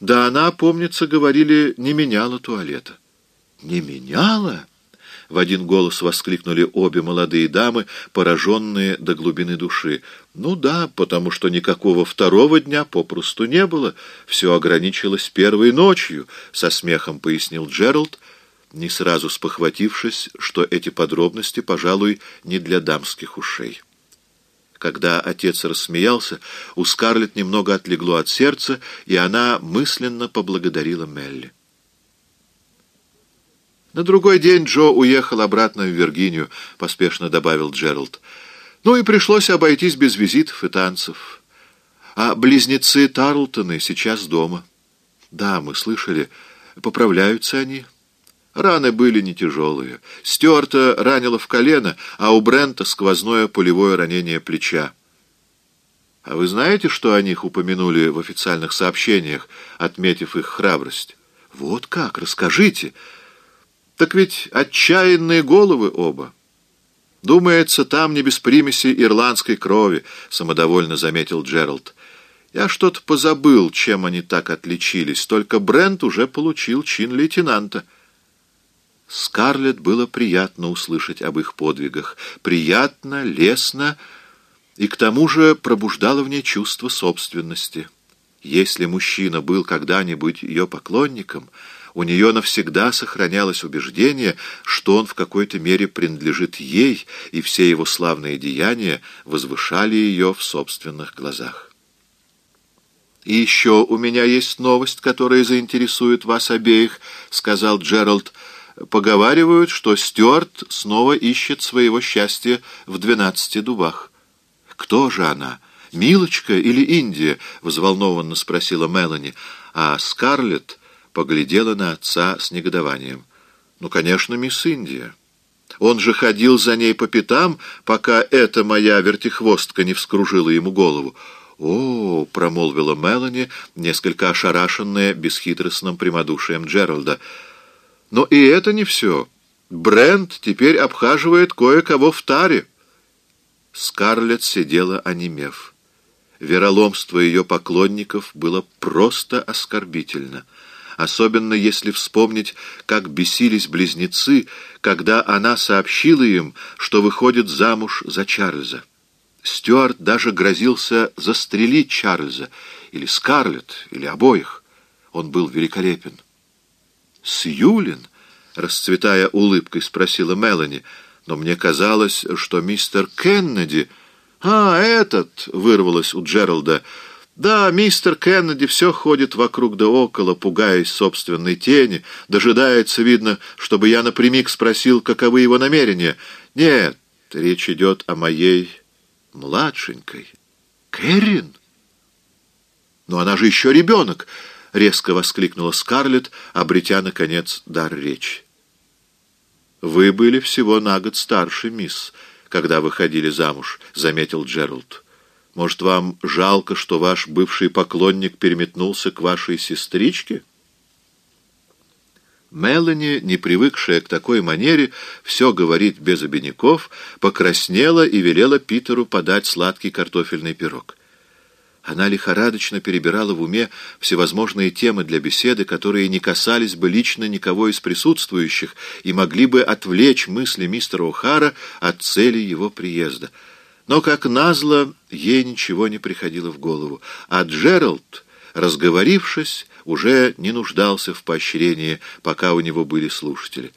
Да она, помнится, говорили, не меняла туалета. Не меняла? В один голос воскликнули обе молодые дамы, пораженные до глубины души. Ну да, потому что никакого второго дня попросту не было. Все ограничилось первой ночью, со смехом пояснил Джеральд, не сразу спохватившись, что эти подробности, пожалуй, не для дамских ушей. Когда отец рассмеялся, у Скарлетт немного отлегло от сердца, и она мысленно поблагодарила Мелли. На другой день Джо уехал обратно в Виргинию, поспешно добавил Джеральд. Ну и пришлось обойтись без визитов и танцев. А близнецы Тарлтоны сейчас дома. Да, мы слышали, поправляются они. Раны были не тяжелые. Стюарта ранило в колено, а у Брента сквозное пулевое ранение плеча. А вы знаете, что о них упомянули в официальных сообщениях, отметив их храбрость? Вот как, расскажите. Так ведь отчаянные головы оба. Думается, там не без примеси ирландской крови, самодовольно заметил Джеральд. Я что-то позабыл, чем они так отличились, только Брент уже получил чин лейтенанта. Скарлетт было приятно услышать об их подвигах. Приятно, лестно и к тому же пробуждало в ней чувство собственности. Если мужчина был когда-нибудь ее поклонником, у нее навсегда сохранялось убеждение, что он в какой-то мере принадлежит ей, и все его славные деяния возвышали ее в собственных глазах. «И еще у меня есть новость, которая заинтересует вас обеих», — сказал Джеральд, — Поговаривают, что Стюарт снова ищет своего счастья в двенадцати дубах. Кто же она? Милочка или Индия? Взволнованно спросила Мелани, а Скарлетт поглядела на отца с негодованием. Ну, конечно, мисс Индия. Он же ходил за ней по пятам, пока эта моя вертихвостка не вскружила ему голову. «О!» — промолвила Мелани, несколько ошарашенная бесхитростным прямодушием Джералда — но и это не все. Брент теперь обхаживает кое-кого в таре. Скарлетт сидела онемев. Вероломство ее поклонников было просто оскорбительно. Особенно если вспомнить, как бесились близнецы, когда она сообщила им, что выходит замуж за Чарльза. Стюарт даже грозился застрелить Чарльза, или Скарлетт, или обоих. Он был великолепен. «Сьюлин?» — расцветая улыбкой, спросила Мелани. «Но мне казалось, что мистер Кеннеди...» «А, этот!» — вырвалось у Джералда. «Да, мистер Кеннеди все ходит вокруг да около, пугаясь собственной тени. Дожидается, видно, чтобы я напрямик спросил, каковы его намерения. Нет, речь идет о моей младшенькой. Кэррин? Но она же еще ребенок!» — резко воскликнула Скарлетт, обретя, наконец, дар речи. «Вы были всего на год старше, мисс, когда выходили замуж», — заметил Джеральд. «Может, вам жалко, что ваш бывший поклонник переметнулся к вашей сестричке?» Мелани, не привыкшая к такой манере все говорить без обиняков, покраснела и велела Питеру подать сладкий картофельный пирог. Она лихорадочно перебирала в уме всевозможные темы для беседы, которые не касались бы лично никого из присутствующих и могли бы отвлечь мысли мистера О'Хара от цели его приезда. Но, как назло, ей ничего не приходило в голову, а Джеральд, разговорившись, уже не нуждался в поощрении, пока у него были слушатели.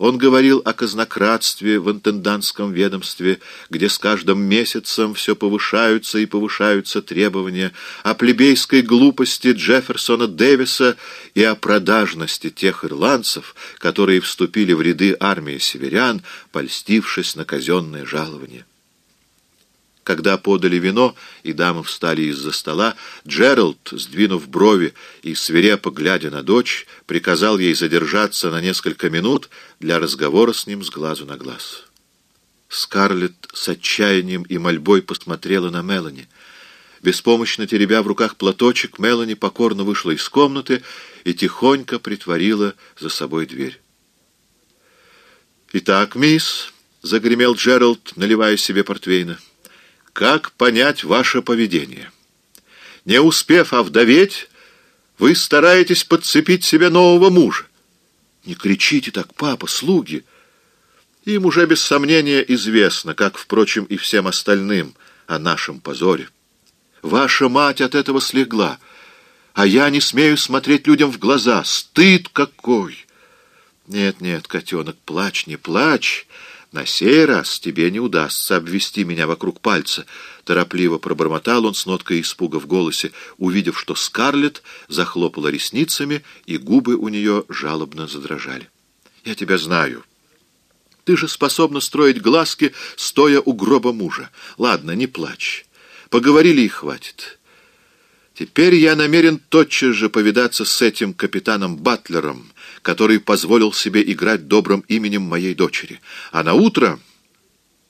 Он говорил о казнократстве в интендантском ведомстве, где с каждым месяцем все повышаются и повышаются требования, о плебейской глупости Джефферсона Дэвиса и о продажности тех ирландцев, которые вступили в ряды армии северян, польстившись на казенное жалование. Когда подали вино, и дамы встали из-за стола, Джеральд, сдвинув брови и свирепо глядя на дочь, приказал ей задержаться на несколько минут для разговора с ним с глазу на глаз. Скарлетт с отчаянием и мольбой посмотрела на Мелани. Беспомощно теребя в руках платочек, Мелани покорно вышла из комнаты и тихонько притворила за собой дверь. «Итак, мисс», — загремел Джеральд, наливая себе портвейна, — как понять ваше поведение? Не успев овдоветь, Вы стараетесь подцепить себе нового мужа. Не кричите так, папа, слуги. Им уже без сомнения известно, как, впрочем, и всем остальным, о нашем позоре. Ваша мать от этого слегла, а я не смею смотреть людям в глаза. Стыд какой! Нет, нет, котенок, плачь, не плачь. На сей раз тебе не удастся обвести меня вокруг пальца. Торопливо пробормотал он с ноткой испуга в голосе, увидев, что Скарлетт захлопала ресницами, и губы у нее жалобно задрожали. Я тебя знаю. Ты же способна строить глазки, стоя у гроба мужа. Ладно, не плачь. Поговорили и хватит. Теперь я намерен тотчас же повидаться с этим капитаном Батлером, который позволил себе играть добрым именем моей дочери. А на утро...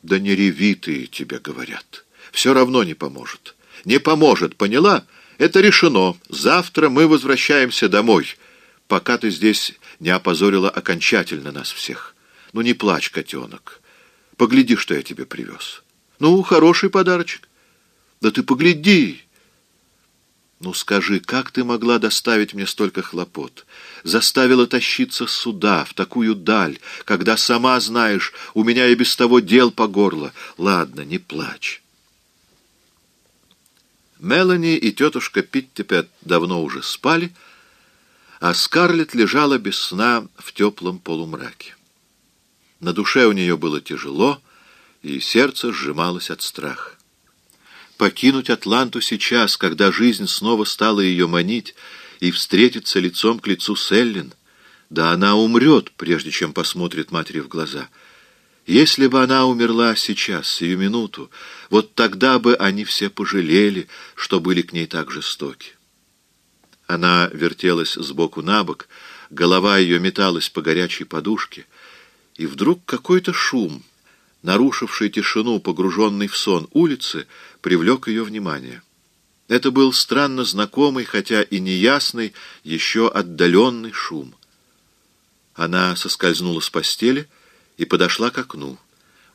Да не реви ты, тебе говорят. Все равно не поможет. Не поможет, поняла? Это решено. Завтра мы возвращаемся домой, пока ты здесь не опозорила окончательно нас всех. Ну не плачь, котенок. Погляди, что я тебе привез. Ну, хороший подарочек. Да ты погляди. Ну скажи, как ты могла доставить мне столько хлопот? Заставила тащиться сюда, в такую даль, когда сама знаешь, у меня и без того дел по горло. Ладно, не плачь. Мелани и тетушка Питтипет давно уже спали, а Скарлетт лежала без сна в теплом полумраке. На душе у нее было тяжело, и сердце сжималось от страха. Покинуть Атланту сейчас, когда жизнь снова стала ее манить, и встретиться лицом к лицу с Эллен, да она умрет, прежде чем посмотрит матери в глаза. Если бы она умерла сейчас, сию минуту, вот тогда бы они все пожалели, что были к ней так жестоки. Она вертелась сбоку на бок, голова ее металась по горячей подушке, и вдруг какой-то шум — нарушивший тишину, погруженный в сон улицы, привлек ее внимание. Это был странно знакомый, хотя и неясный, еще отдаленный шум. Она соскользнула с постели и подошла к окну.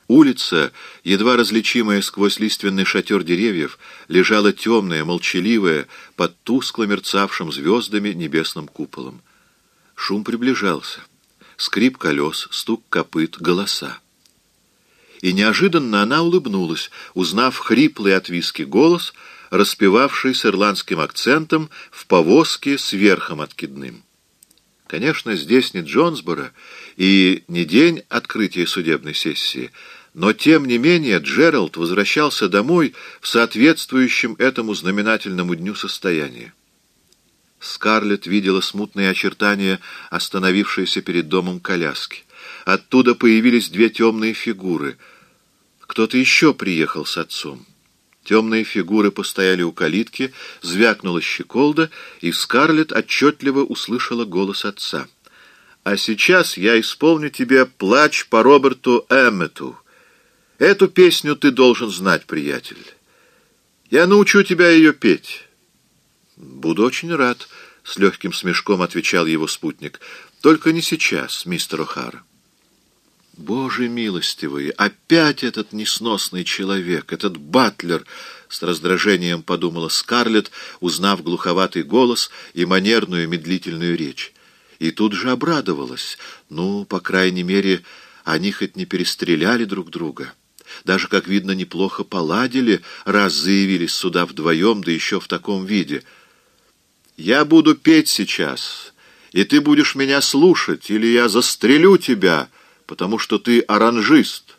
Улица, едва различимая сквозь лиственный шатер деревьев, лежала темная, молчаливая, под тускло мерцавшим звездами небесным куполом. Шум приближался. Скрип колес, стук копыт, голоса и неожиданно она улыбнулась, узнав хриплый от виски голос, распевавший с ирландским акцентом в повозке с верхом откидным. Конечно, здесь не Джонсборо и не день открытия судебной сессии, но тем не менее Джеральд возвращался домой в соответствующем этому знаменательному дню состоянии. Скарлетт видела смутные очертания остановившейся перед домом коляски. Оттуда появились две темные фигуры — кто-то еще приехал с отцом. Темные фигуры постояли у калитки, звякнула щеколда, и Скарлетт отчетливо услышала голос отца. «А сейчас я исполню тебе плач по Роберту Эммету. Эту песню ты должен знать, приятель. Я научу тебя ее петь». «Буду очень рад», — с легким смешком отвечал его спутник. «Только не сейчас, мистер О'Хара». Боже милостивый, опять этот несносный человек, этот батлер, с раздражением подумала Скарлетт, узнав глуховатый голос и манерную медлительную речь. И тут же обрадовалась. Ну, по крайней мере, они хоть не перестреляли друг друга. Даже, как видно, неплохо поладили, раз заявились сюда вдвоем, да еще в таком виде. «Я буду петь сейчас, и ты будешь меня слушать, или я застрелю тебя», потому что ты оранжист.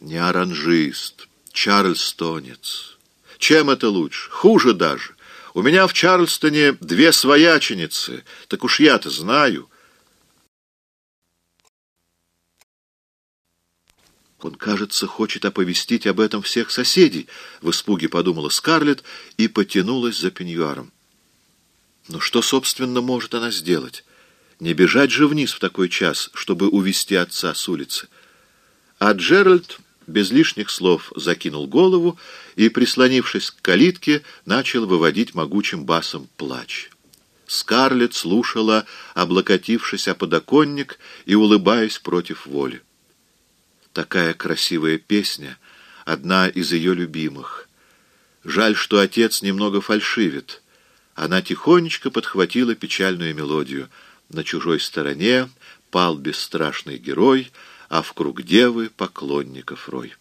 Не оранжист, чарльстонец. Чем это лучше? Хуже даже. У меня в Чарльстоне две свояченицы, так уж я-то знаю. Он, кажется, хочет оповестить об этом всех соседей, в испуге подумала Скарлетт и потянулась за пеньюаром. Но что, собственно, может она сделать? Не бежать же вниз в такой час, чтобы увести отца с улицы. А Джеральд без лишних слов закинул голову и, прислонившись к калитке, начал выводить могучим басом плач. Скарлетт слушала, облокотившись о подоконник и улыбаясь против воли. Такая красивая песня, одна из ее любимых. Жаль, что отец немного фальшивит. она тихонечко подхватила печальную мелодию. На чужой стороне пал бесстрашный герой, а в круг девы поклонников рой.